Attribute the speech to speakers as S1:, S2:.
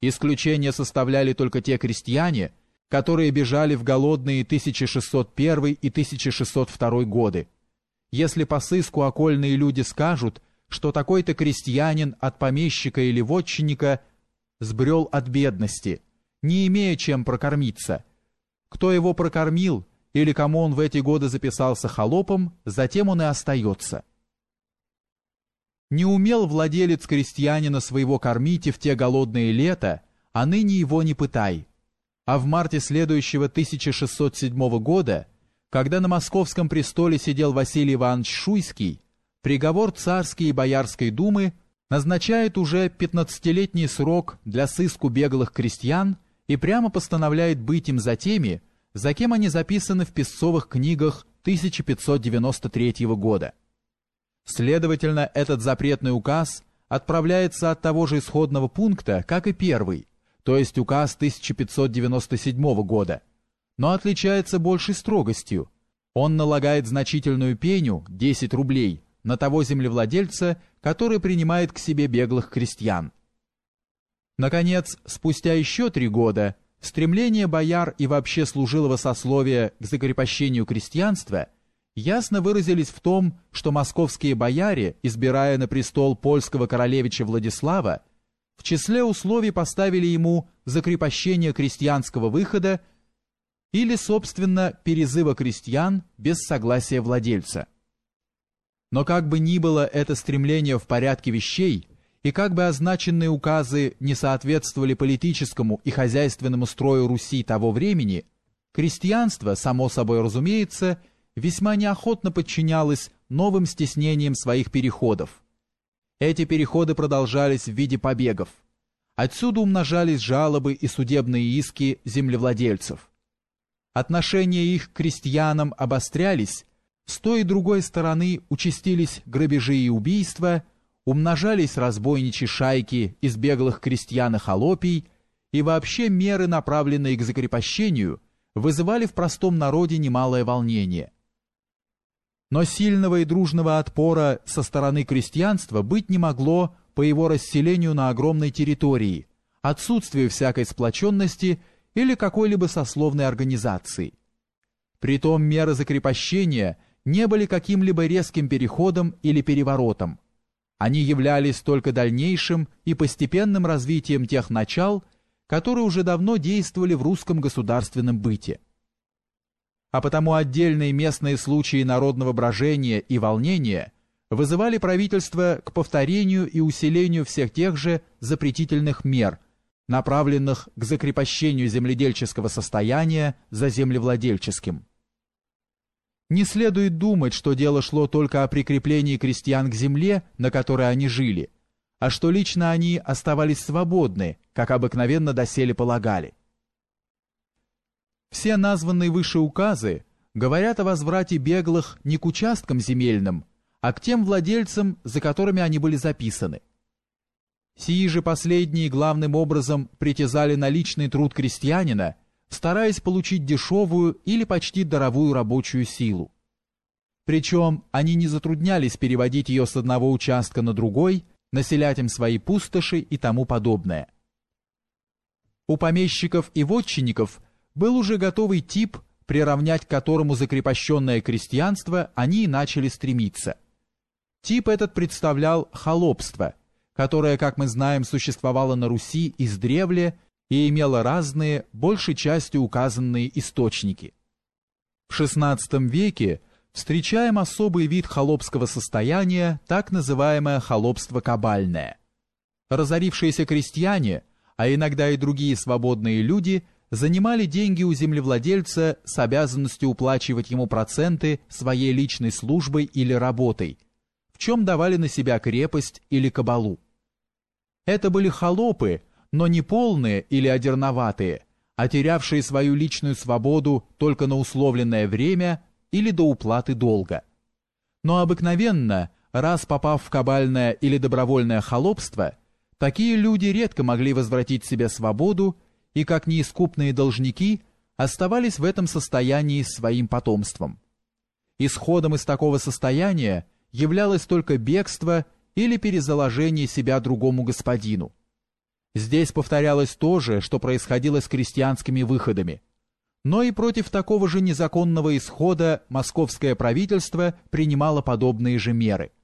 S1: Исключение составляли только те крестьяне, которые бежали в голодные 1601 и 1602 годы. Если по сыску окольные люди скажут, что такой-то крестьянин от помещика или вотчинника сбрел от бедности, не имея чем прокормиться, кто его прокормил или кому он в эти годы записался холопом, затем он и остается. Не умел владелец крестьянина своего кормить и в те голодные лета, а ныне его не пытай. А в марте следующего 1607 года, когда на московском престоле сидел Василий Иванович Шуйский, приговор царской и боярской думы назначает уже 15-летний срок для сыску беглых крестьян и прямо постановляет быть им за теми, за кем они записаны в песцовых книгах 1593 года. Следовательно, этот запретный указ отправляется от того же исходного пункта, как и первый, то есть указ 1597 года, но отличается большей строгостью. Он налагает значительную пеню, 10 рублей, на того землевладельца, который принимает к себе беглых крестьян. Наконец, спустя еще три года, стремление бояр и вообще служилого сословия к закрепощению крестьянства – ясно выразились в том, что московские бояре, избирая на престол польского королевича Владислава, в числе условий поставили ему закрепощение крестьянского выхода или, собственно, перезыва крестьян без согласия владельца. Но как бы ни было это стремление в порядке вещей, и как бы означенные указы не соответствовали политическому и хозяйственному строю Руси того времени, крестьянство, само собой разумеется, весьма неохотно подчинялась новым стеснениям своих переходов. Эти переходы продолжались в виде побегов. Отсюда умножались жалобы и судебные иски землевладельцев. Отношения их к крестьянам обострялись, с той и другой стороны участились грабежи и убийства, умножались разбойничьи шайки из беглых крестьян и холопий, и вообще меры, направленные к закрепощению, вызывали в простом народе немалое волнение – но сильного и дружного отпора со стороны крестьянства быть не могло по его расселению на огромной территории, отсутствию всякой сплоченности или какой-либо сословной организации. Притом меры закрепощения не были каким-либо резким переходом или переворотом. Они являлись только дальнейшим и постепенным развитием тех начал, которые уже давно действовали в русском государственном быте а потому отдельные местные случаи народного брожения и волнения вызывали правительство к повторению и усилению всех тех же запретительных мер, направленных к закрепощению земледельческого состояния за землевладельческим. Не следует думать, что дело шло только о прикреплении крестьян к земле, на которой они жили, а что лично они оставались свободны, как обыкновенно доселе полагали. Все названные выше указы говорят о возврате беглых не к участкам земельным, а к тем владельцам, за которыми они были записаны. Сии же последние главным образом притязали на личный труд крестьянина, стараясь получить дешевую или почти даровую рабочую силу. Причем они не затруднялись переводить ее с одного участка на другой, населять им свои пустоши и тому подобное. У помещиков и вотчинников – был уже готовый тип, приравнять к которому закрепощенное крестьянство они и начали стремиться. Тип этот представлял холопство, которое, как мы знаем, существовало на Руси издревле и имело разные, большей частью указанные источники. В XVI веке встречаем особый вид холопского состояния, так называемое холопство кабальное. Разорившиеся крестьяне, а иногда и другие свободные люди – занимали деньги у землевладельца с обязанностью уплачивать ему проценты своей личной службой или работой, в чем давали на себя крепость или кабалу. Это были холопы, но не полные или одерноватые, а терявшие свою личную свободу только на условленное время или до уплаты долга. Но обыкновенно, раз попав в кабальное или добровольное холопство, такие люди редко могли возвратить себе свободу и, как неискупные должники, оставались в этом состоянии своим потомством. Исходом из такого состояния являлось только бегство или перезаложение себя другому господину. Здесь повторялось то же, что происходило с крестьянскими выходами. Но и против такого же незаконного исхода московское правительство принимало подобные же меры –